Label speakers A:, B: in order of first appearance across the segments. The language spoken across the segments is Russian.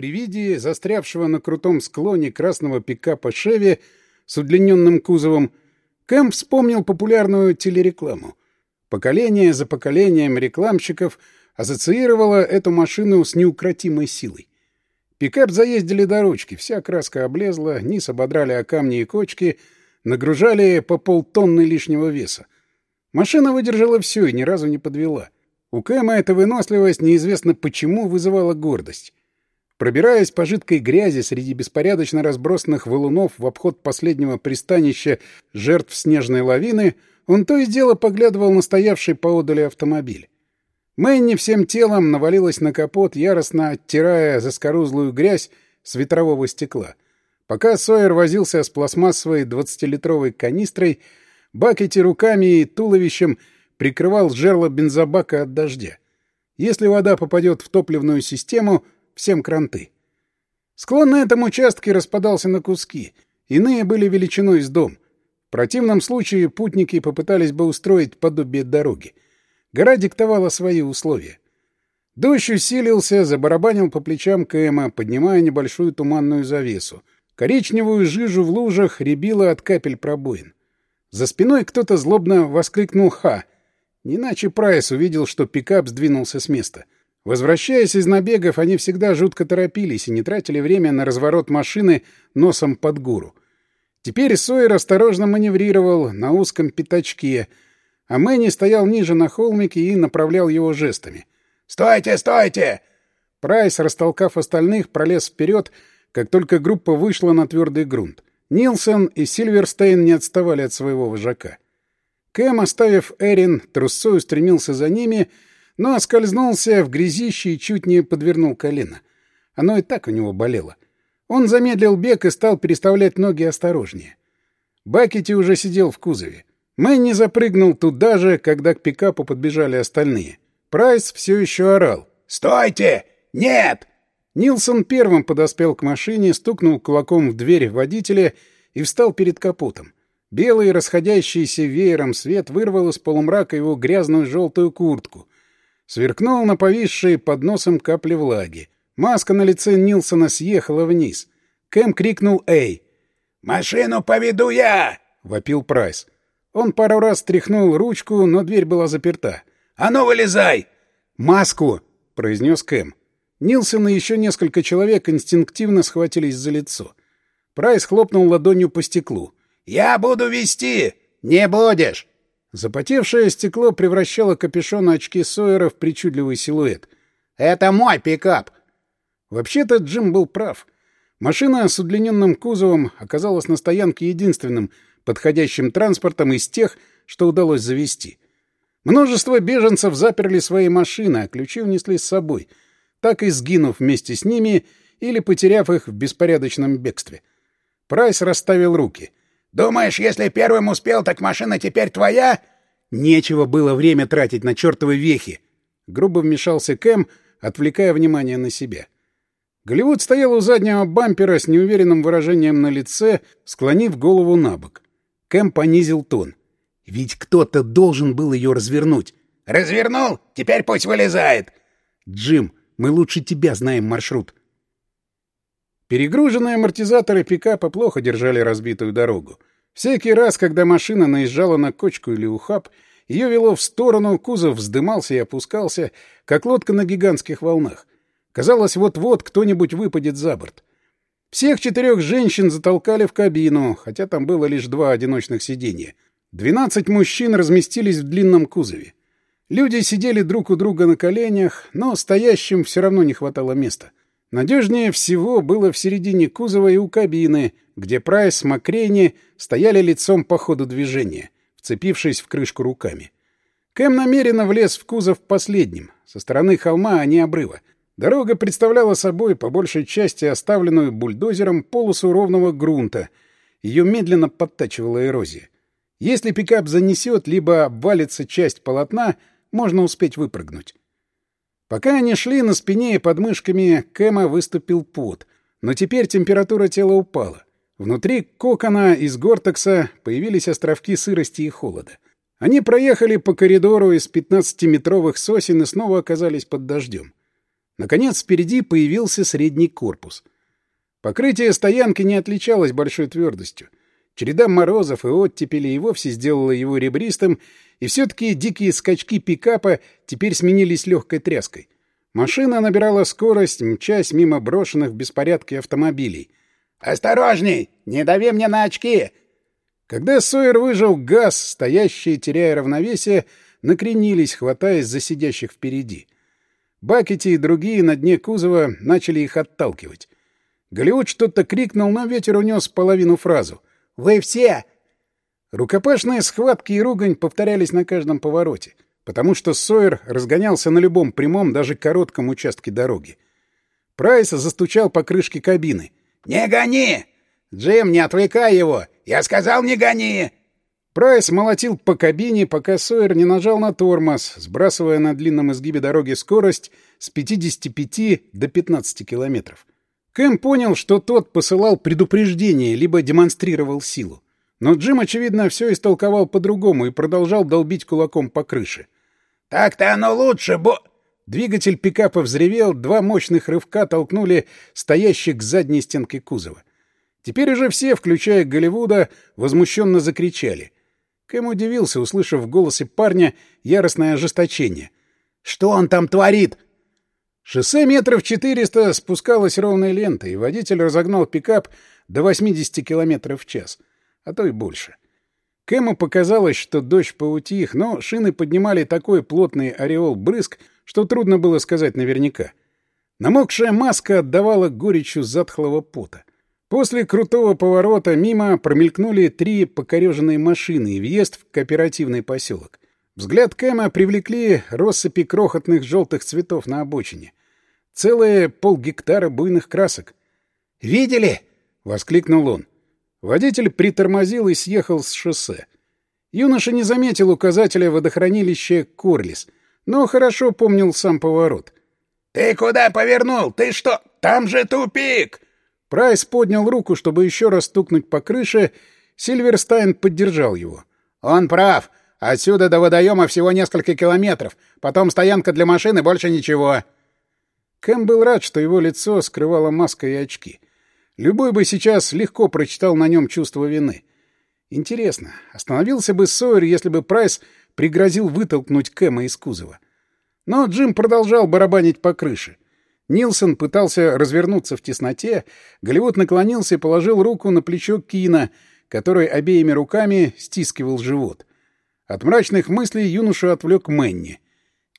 A: При виде застрявшего на крутом склоне красного пикапа «Шеви» с удлиненным кузовом, Кэм вспомнил популярную телерекламу. Поколение за поколением рекламщиков ассоциировало эту машину с неукротимой силой. Пикап заездили до ручки, вся краска облезла, низ ободрали о камни и кочки, нагружали по полтонны лишнего веса. Машина выдержала все и ни разу не подвела. У Кэма эта выносливость неизвестно почему вызывала гордость. Пробираясь по жидкой грязи среди беспорядочно разбросанных валунов в обход последнего пристанища жертв снежной лавины, он то и дело поглядывал на стоявший поодали автомобиль. Мэнни всем телом навалилась на капот, яростно оттирая заскорузлую грязь с ветрового стекла. Пока Сойер возился с пластмассовой двадцатилитровой канистрой, Бакети руками и туловищем прикрывал жерло бензобака от дождя. Если вода попадет в топливную систему, всем кранты. Склон на этом участке распадался на куски, иные были величиной с дом. В противном случае путники попытались бы устроить подобие дороги. Гора диктовала свои условия. Дождь усилился, забарабанил по плечам Кэма, поднимая небольшую туманную завесу. Коричневую жижу в лужах рябило от капель пробоин. За спиной кто-то злобно воскликнул «Ха!». Не иначе Прайс увидел, что пикап сдвинулся с места. Возвращаясь из набегов, они всегда жутко торопились и не тратили время на разворот машины носом под гуру. Теперь Сойер осторожно маневрировал на узком пятачке — а Мэнни стоял ниже на холмике и направлял его жестами. «Стойте, стойте!» Прайс, растолкав остальных, пролез вперед, как только группа вышла на твердый грунт. Нилсон и Сильверстейн не отставали от своего вожака. Кэм, оставив Эрин, трусцой устремился за ними, но оскользнулся в грязище и чуть не подвернул колено. Оно и так у него болело. Он замедлил бег и стал переставлять ноги осторожнее. Бакетти уже сидел в кузове. Мэнни запрыгнул туда же, когда к пикапу подбежали остальные. Прайс все еще орал. «Стойте! Нет!» Нилсон первым подоспел к машине, стукнул кулаком в дверь водителя и встал перед капотом. Белый, расходящийся веером свет вырвал из полумрака его грязную желтую куртку. Сверкнул на повисшие под носом капли влаги. Маска на лице Нилсона съехала вниз. Кэм крикнул «Эй!» «Машину поведу я!» — вопил Прайс. Он пару раз тряхнул ручку, но дверь была заперта. «А ну, вылезай!» «Маску!» — произнес Кэм. Нилсон и еще несколько человек инстинктивно схватились за лицо. Прайс хлопнул ладонью по стеклу. «Я буду вести!» «Не будешь!» Запотевшее стекло превращало капюшон очки Сойера в причудливый силуэт. «Это мой пикап!» Вообще-то Джим был прав. Машина с удлиненным кузовом оказалась на стоянке единственным — подходящим транспортом из тех, что удалось завести. Множество беженцев заперли свои машины, а ключи унесли с собой, так и сгинув вместе с ними или потеряв их в беспорядочном бегстве. Прайс расставил руки. «Думаешь, если первым успел, так машина теперь твоя?» «Нечего было время тратить на чертовы вехи!» Грубо вмешался Кэм, отвлекая внимание на себя. Голливуд стоял у заднего бампера с неуверенным выражением на лице, склонив голову на бок. Кэм понизил тон. «Ведь кто-то должен был ее развернуть». «Развернул? Теперь пусть вылезает!» «Джим, мы лучше тебя знаем маршрут». Перегруженные амортизаторы пикапа плохо держали разбитую дорогу. Всякий раз, когда машина наезжала на кочку или ухаб, ее вело в сторону, кузов вздымался и опускался, как лодка на гигантских волнах. Казалось, вот-вот кто-нибудь выпадет за борт. Всех четырех женщин затолкали в кабину, хотя там было лишь два одиночных сиденья. Двенадцать мужчин разместились в длинном кузове. Люди сидели друг у друга на коленях, но стоящим все равно не хватало места. Надежнее всего было в середине кузова и у кабины, где Прайс Макрейни стояли лицом по ходу движения, вцепившись в крышку руками. Кэм намеренно влез в кузов последним, со стороны холма, а не обрыва. Дорога представляла собой по большей части оставленную бульдозером полосу ровного грунта. Ее медленно подтачивала эрозия. Если пикап занесет, либо обвалится часть полотна, можно успеть выпрыгнуть. Пока они шли, на спине и под мышками Кэма выступил пот, но теперь температура тела упала. Внутри кокона из гортекса появились островки сырости и холода. Они проехали по коридору из 15-метровых сосен и снова оказались под дождем. Наконец, впереди появился средний корпус. Покрытие стоянки не отличалось большой твердостью. Череда морозов и оттепели и вовсе сделала его ребристым, и все-таки дикие скачки пикапа теперь сменились легкой тряской. Машина набирала скорость, мчась мимо брошенных в беспорядке автомобилей. «Осторожней! Не дави мне на очки!» Когда Сойер выжил газ, стоящие, теряя равновесие, накренились, хватаясь за сидящих впереди. Бакети и другие на дне кузова начали их отталкивать. Голливуд что-то крикнул, но ветер унес половину фразу. «Вы все!» Рукопашные схватки и ругань повторялись на каждом повороте, потому что Сойер разгонялся на любом прямом, даже коротком участке дороги. Прайс застучал по крышке кабины. «Не гони! Джим, не отвлекай его! Я сказал, не гони!» Прайс молотил по кабине, пока Сойер не нажал на тормоз, сбрасывая на длинном изгибе дороги скорость с 55 до 15 километров. Кэм понял, что тот посылал предупреждение, либо демонстрировал силу. Но Джим, очевидно, все истолковал по-другому и продолжал долбить кулаком по крыше. «Так-то оно лучше, бо...» Двигатель пикапа взревел, два мощных рывка толкнули стоящих к задней стенке кузова. Теперь уже все, включая Голливуда, возмущенно закричали. Кэм удивился, услышав в голосе парня яростное ожесточение. «Что он там творит?» Шоссе метров четыреста спускалось ровной лентой, и водитель разогнал пикап до 80 км в час, а то и больше. Кэму показалось, что дождь поутих, но шины поднимали такой плотный ореол брызг, что трудно было сказать наверняка. Намокшая маска отдавала горечью затхлого пота. После крутого поворота мимо промелькнули три покореженные машины и въезд в кооперативный поселок. Взгляд Кэма привлекли россыпи крохотных желтых цветов на обочине. Целые полгектара буйных красок. «Видели?» — воскликнул он. Водитель притормозил и съехал с шоссе. Юноша не заметил указателя водохранилища Корлис, но хорошо помнил сам поворот. «Ты куда повернул? Ты что? Там же тупик!» Прайс поднял руку, чтобы еще раз стукнуть по крыше. Сильверстайн поддержал его. «Он прав. Отсюда до водоема всего несколько километров. Потом стоянка для машины, больше ничего. Кэм был рад, что его лицо скрывала маска и очки. Любой бы сейчас легко прочитал на нем чувство вины. Интересно, остановился бы Сойер, если бы Прайс пригрозил вытолкнуть Кэма из кузова. Но Джим продолжал барабанить по крыше. Нилсон пытался развернуться в тесноте, Голливуд наклонился и положил руку на плечо Кина, который обеими руками стискивал живот. От мрачных мыслей юношу отвлек Мэнни.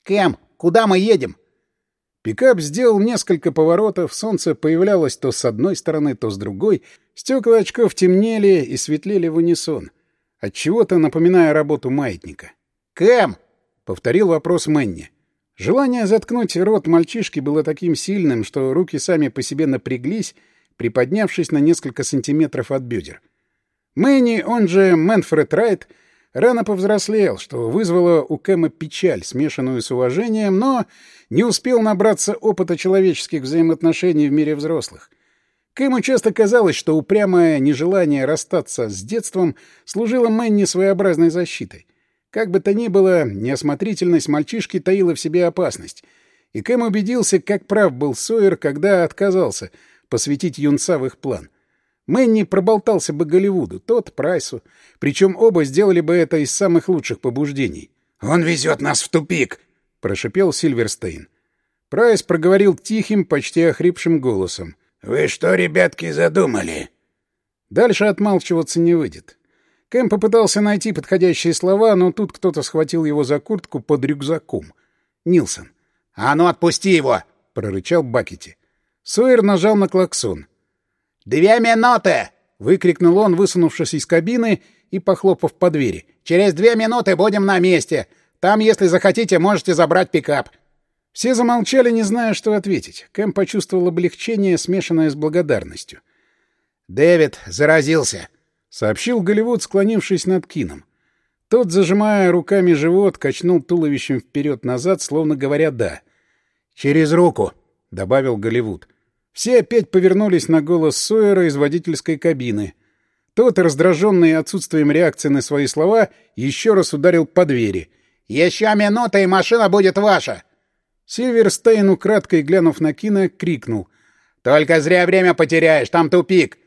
A: «Кэм, куда мы едем?» Пикап сделал несколько поворотов, солнце появлялось то с одной стороны, то с другой, стекла очков темнели и светлели в унисон, отчего-то напоминая работу маятника. «Кэм!» — повторил вопрос Мэнни. Желание заткнуть рот мальчишки было таким сильным, что руки сами по себе напряглись, приподнявшись на несколько сантиметров от бедер. Мэнни, он же Мэнфред Райт, — Рано повзрослел, что вызвало у Кэма печаль, смешанную с уважением, но не успел набраться опыта человеческих взаимоотношений в мире взрослых. Кэму часто казалось, что упрямое нежелание расстаться с детством служило Мэнни своеобразной защитой. Как бы то ни было, неосмотрительность мальчишки таила в себе опасность. И Кэм убедился, как прав был Сойер, когда отказался посвятить юнца в их план — Мэнни проболтался бы Голливуду, тот — Прайсу. Причем оба сделали бы это из самых лучших побуждений. «Он везет нас в тупик!» — прошипел Сильверстейн. Прайс проговорил тихим, почти охрипшим голосом. «Вы что, ребятки, задумали?» Дальше отмалчиваться не выйдет. Кэм попытался найти подходящие слова, но тут кто-то схватил его за куртку под рюкзаком. Нилсон. «А ну, отпусти его!» — прорычал Бакетти. Сойер нажал на клаксон. «Две минуты!» — выкрикнул он, высунувшись из кабины и похлопав по двери. «Через две минуты будем на месте. Там, если захотите, можете забрать пикап». Все замолчали, не зная, что ответить. Кэм почувствовал облегчение, смешанное с благодарностью. «Дэвид заразился», — сообщил Голливуд, склонившись над Кином. Тот, зажимая руками живот, качнул туловищем вперед-назад, словно говоря «да». «Через руку», — добавил Голливуд. Все опять повернулись на голос Сойера из водительской кабины. Тот, раздраженный отсутствием реакции на свои слова, еще раз ударил по двери. «Еще минута, и машина будет ваша!» Сильверстейн, украдкой глянув на Кина, крикнул.
B: «Только зря время потеряешь, там тупик!»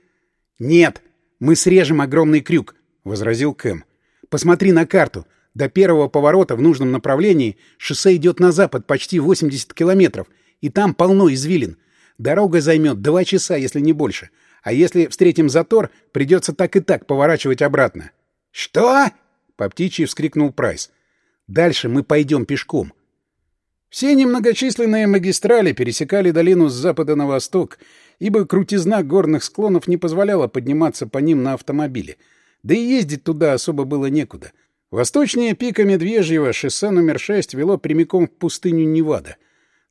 A: «Нет, мы срежем огромный крюк», — возразил Кэм. «Посмотри на карту. До первого поворота в нужном направлении шоссе идет на запад почти 80 километров, и там полно извилин. Дорога займет два часа, если не больше. А если встретим затор, придется так и так поворачивать обратно.
B: — Что?
A: — по птичьи вскрикнул Прайс. — Дальше мы пойдем пешком. Все немногочисленные магистрали пересекали долину с запада на восток, ибо крутизна горных склонов не позволяла подниматься по ним на автомобиле. Да и ездить туда особо было некуда. Восточнее пика Медвежьего шоссе номер 6 вело прямиком в пустыню Невада —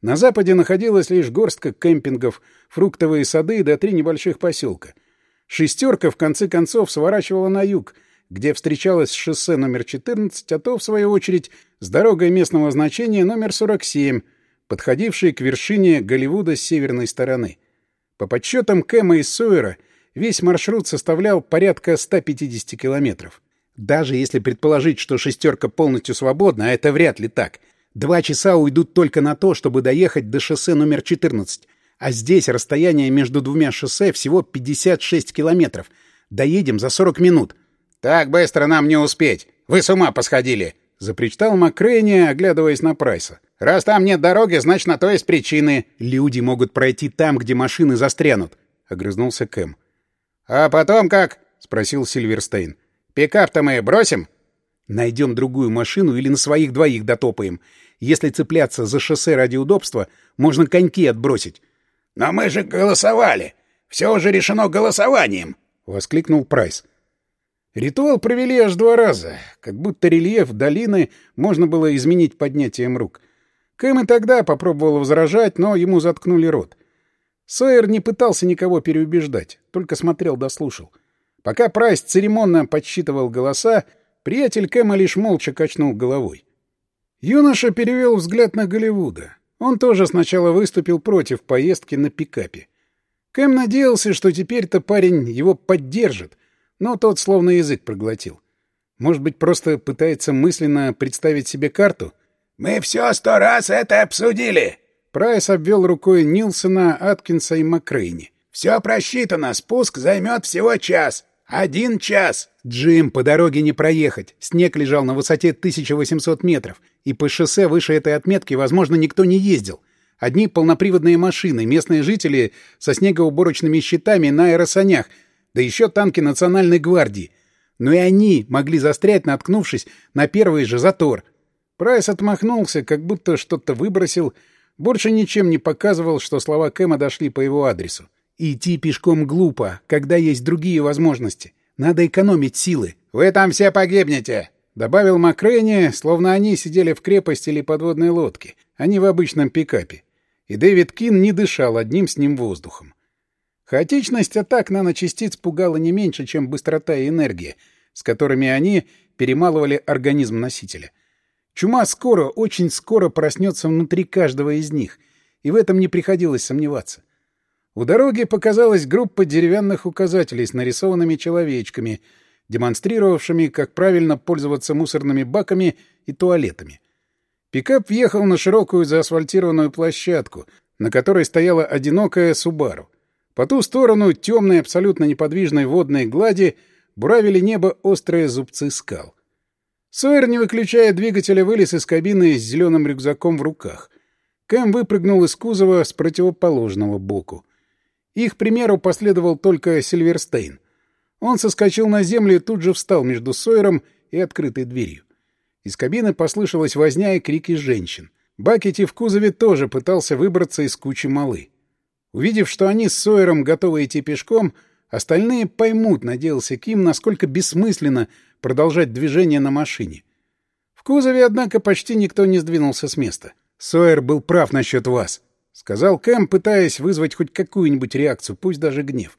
A: на западе находилась лишь горстка кемпингов, фруктовые сады да три небольших поселка. «шестерка» в конце концов сворачивала на юг, где встречалась с шоссе номер 14, а то, в свою очередь, с дорогой местного значения номер 47, подходившей к вершине Голливуда с северной стороны. По подсчетам Кэма и Сойера, весь маршрут составлял порядка 150 километров. Даже если предположить, что «шестерка» полностью свободна, а это вряд ли так — Два часа уйдут только на то, чтобы доехать до шоссе номер 14. А здесь расстояние между двумя шоссе всего 56 километров. Доедем за 40 минут.
B: — Так быстро нам не успеть. Вы с ума посходили!
A: — запричитал Макрейни, оглядываясь на Прайса.
B: — Раз там нет дороги, значит, на то есть причины.
A: — Люди могут пройти там, где машины застрянут, — огрызнулся Кэм.
B: — А потом как? — спросил Сильверстейн. — Пикап-то мы бросим?
A: — Найдем другую машину или на своих двоих дотопаем. Если цепляться за шоссе ради удобства, можно коньки отбросить.
B: — Но мы же голосовали! Все уже решено голосованием!
A: — воскликнул Прайс. Ритуал провели аж два раза, как будто рельеф долины можно было изменить поднятием рук. Кэм и тогда попробовал возражать, но ему заткнули рот. Сойер не пытался никого переубеждать, только смотрел да. Пока Прайс церемонно подсчитывал голоса, приятель Кэма лишь молча качнул головой. Юноша перевел взгляд на Голливуда. Он тоже сначала выступил против поездки на пикапе. Кэм надеялся, что теперь-то парень его поддержит, но тот словно язык проглотил. Может быть, просто пытается мысленно представить себе карту?
B: «Мы все сто раз это обсудили!»
A: Прайс обвел рукой Нилсона, Аткинса и Макрейни.
B: «Все просчитано, спуск займет всего час. Один час!»
A: «Джим, по дороге не проехать. Снег лежал на высоте 1800 метров, и по шоссе выше этой отметки, возможно, никто не ездил. Одни полноприводные машины, местные жители со снегоуборочными щитами на аэросанях, да еще танки Национальной гвардии. Но и они могли застрять, наткнувшись на первый же затор». Прайс отмахнулся, как будто что-то выбросил, больше ничем не показывал, что слова Кэма дошли по его адресу. «Идти пешком глупо, когда есть другие возможности». Надо экономить силы.
B: — Вы там все погибнете!
A: — добавил Макрейни, словно они сидели в крепости или подводной лодке, а не в обычном пикапе. И Дэвид Кин не дышал одним с ним воздухом. Хаотичность атак наночастиц пугала не меньше, чем быстрота и энергия, с которыми они перемалывали организм носителя. Чума скоро, очень скоро проснется внутри каждого из них, и в этом не приходилось сомневаться. У дороги показалась группа деревянных указателей с нарисованными человечками, демонстрировавшими, как правильно пользоваться мусорными баками и туалетами. Пикап въехал на широкую заасфальтированную площадку, на которой стояла одинокая Субару. По ту сторону темной, абсолютно неподвижной водной глади буравили небо острые зубцы скал. Сойер, не выключая двигателя, вылез из кабины с зеленым рюкзаком в руках. Кэм выпрыгнул из кузова с противоположного боку. Их примеру последовал только Сильверстейн. Он соскочил на землю и тут же встал между Сойером и открытой дверью. Из кабины послышалась возня и крики женщин. Бакетти в кузове тоже пытался выбраться из кучи малы. Увидев, что они с Сойером готовы идти пешком, остальные поймут, надеялся Ким, насколько бессмысленно продолжать движение на машине. В кузове, однако, почти никто не сдвинулся с места. «Сойер был прав насчет вас», — сказал Кэм, пытаясь вызвать хоть какую-нибудь реакцию, пусть даже гнев.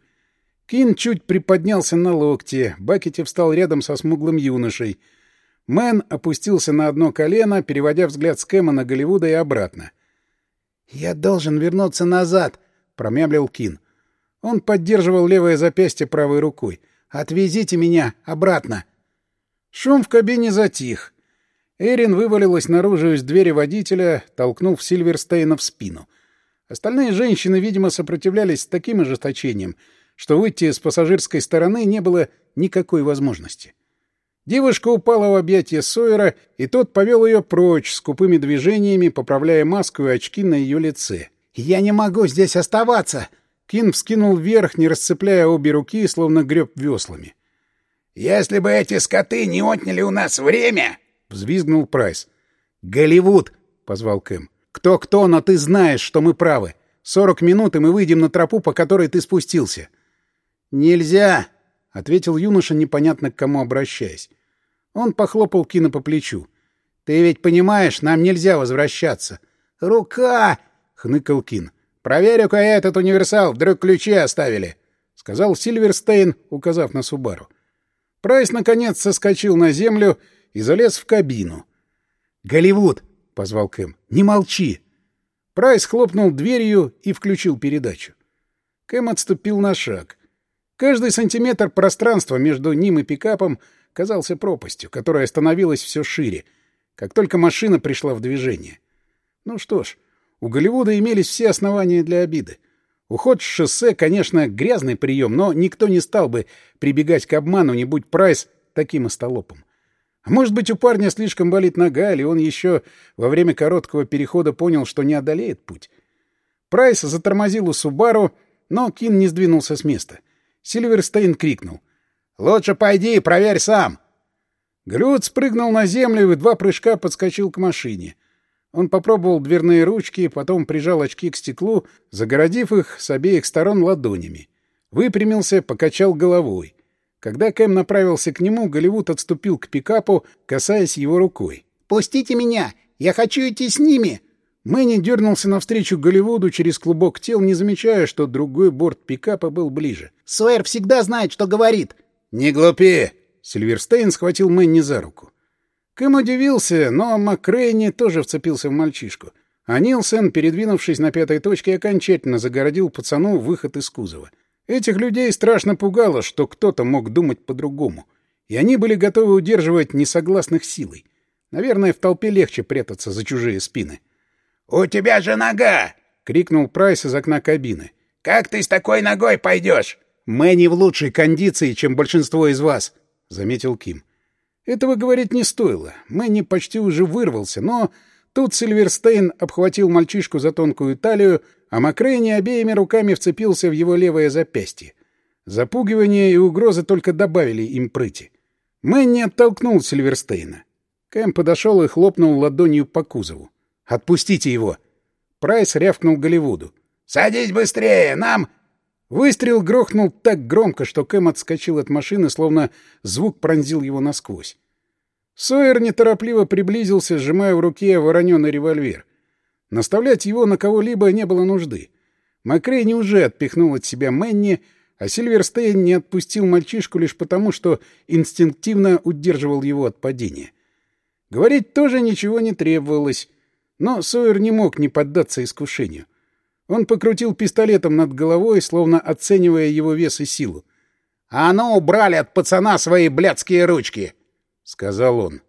A: Кин чуть приподнялся на локте, Бакетти встал рядом со смуглым юношей. Мэнни опустился на одно колено, переводя взгляд с Кэма на Голливуда и обратно. «Я должен вернуться назад», — промямлил Кин. Он поддерживал левое запястье правой рукой. «Отвезите меня обратно». Шум в кабине затих. Эрин вывалилась наружу из двери водителя, толкнув Сильверстейна в спину. Остальные женщины, видимо, сопротивлялись с таким ожесточением, что выйти с пассажирской стороны не было никакой возможности. Девушка упала в объятия Сойера, и тот повел ее прочь, скупыми движениями, поправляя маску и очки на ее лице.
B: «Я не могу здесь оставаться!»
A: Кин вскинул вверх, не расцепляя обе руки, словно греб веслами.
C: «Если бы эти скоты не отняли у нас время!»
A: — взвизгнул Прайс. «Голливуд!» — позвал Кэм. «Кто-кто, но ты знаешь, что мы правы. Сорок минут, и мы выйдем на тропу, по которой ты спустился». «Нельзя!» — ответил юноша, непонятно к кому обращаясь. Он похлопал Кина по плечу. «Ты ведь понимаешь, нам нельзя возвращаться».
B: «Рука!»
A: — хныкал Кин. «Проверю-ка я этот универсал, вдруг ключи оставили», — сказал Сильверстейн, указав на Субару. Прайс, наконец, соскочил на землю и залез в кабину.
B: «Голливуд!»
A: — позвал Кэм. «Не молчи!» Прайс хлопнул дверью и включил передачу. Кэм отступил на шаг. Каждый сантиметр пространства между ним и пикапом казался пропастью, которая становилась все шире, как только машина пришла в движение. Ну что ж, у Голливуда имелись все основания для обиды. Уход с шоссе, конечно, грязный прием, но никто не стал бы прибегать к обману, не будь Прайс таким остолопом. Может быть, у парня слишком болит нога, или он еще во время короткого перехода понял, что не одолеет путь. Прайс затормозил у Субару, но Кин не сдвинулся с места. Сильверстейн крикнул. «Лучше пойди и проверь сам!» Грюд спрыгнул на землю и в два прыжка подскочил к машине. Он попробовал дверные ручки, потом прижал очки к стеклу, загородив их с обеих сторон ладонями. Выпрямился, покачал головой. Когда Кэм направился к нему, Голливуд отступил к пикапу, касаясь его рукой.
B: «Пустите меня! Я хочу идти с ними!»
A: Мэнни дернулся навстречу Голливуду через клубок тел, не замечая, что другой борт пикапа был ближе.
B: «Суэр всегда знает, что говорит!»
C: «Не глупи!»
A: Сильверстейн схватил Мэнни за руку. Кэм удивился, но Макрейни тоже вцепился в мальчишку. А Нилсен, передвинувшись на пятой точке, окончательно загородил пацану выход из кузова. Этих людей страшно пугало, что кто-то мог думать по-другому. И они были готовы удерживать несогласных силой. Наверное, в толпе легче прятаться за чужие спины.
C: «У тебя же нога!»
A: — крикнул Прайс из окна кабины.
C: «Как ты с такой ногой пойдешь?»
A: «Мы в лучшей кондиции, чем большинство из вас», — заметил Ким. Этого говорить не стоило. Мэнни почти уже вырвался, но тут Сильверстейн обхватил мальчишку за тонкую талию, а Макрейни обеими руками вцепился в его левое запястье. Запугивание и угрозы только добавили им прыти. Мэнни оттолкнул Сильверстейна. Кэм подошел и хлопнул ладонью по кузову. «Отпустите его!» Прайс рявкнул Голливуду.
C: «Садись быстрее! Нам...»
A: Выстрел грохнул так громко, что Кэм отскочил от машины, словно звук пронзил его насквозь. Сойер неторопливо приблизился, сжимая в руке вороненый револьвер. Наставлять его на кого-либо не было нужды. Макрейни уже отпихнул от себя Мэнни, а Сильверстейн не отпустил мальчишку лишь потому, что инстинктивно удерживал его от падения. Говорить тоже ничего не требовалось, но Сойер не мог не поддаться искушению. Он покрутил пистолетом над головой, словно оценивая его вес и силу.
C: — А ну, убрали от пацана свои блядские ручки! — сказал он.